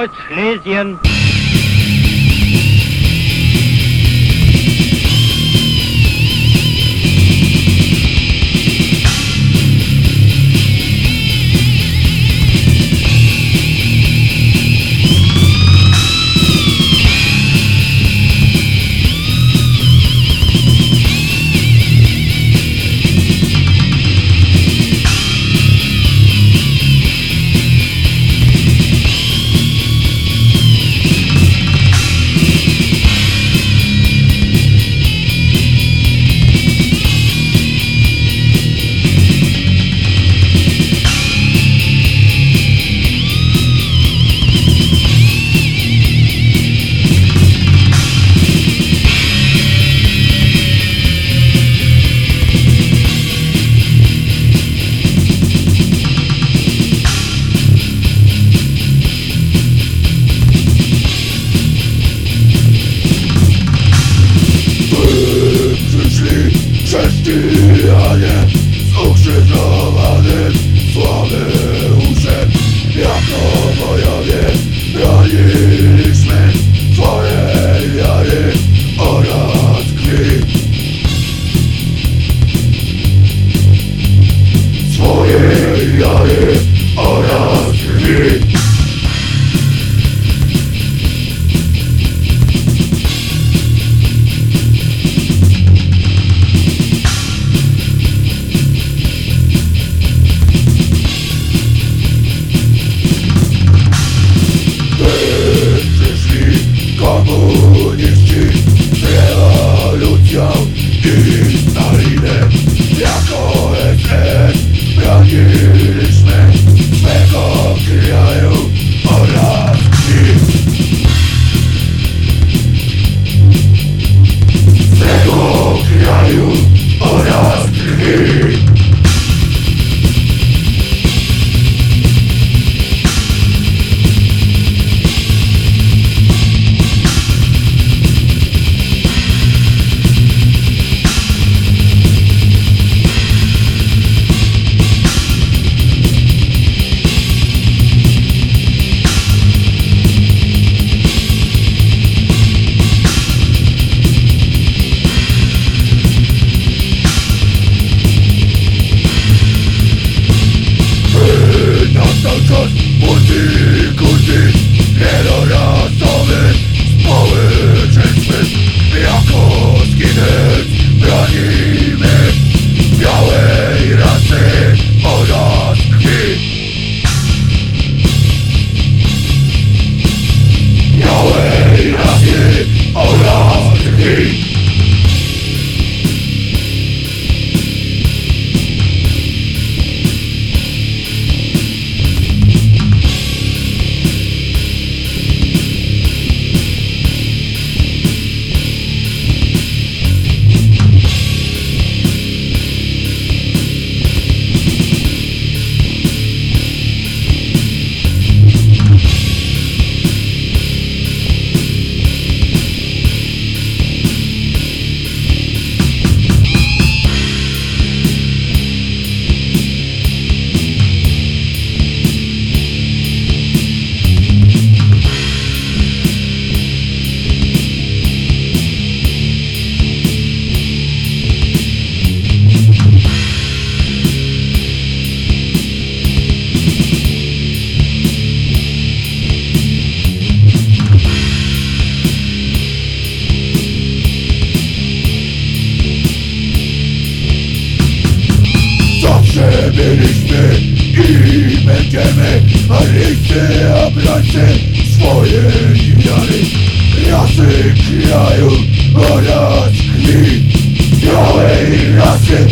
Kreuz Schlesien. byliśmy i będziemy Aryjscy obrońcy swojej wiary Rasy kraju oraz krwi Białej rasy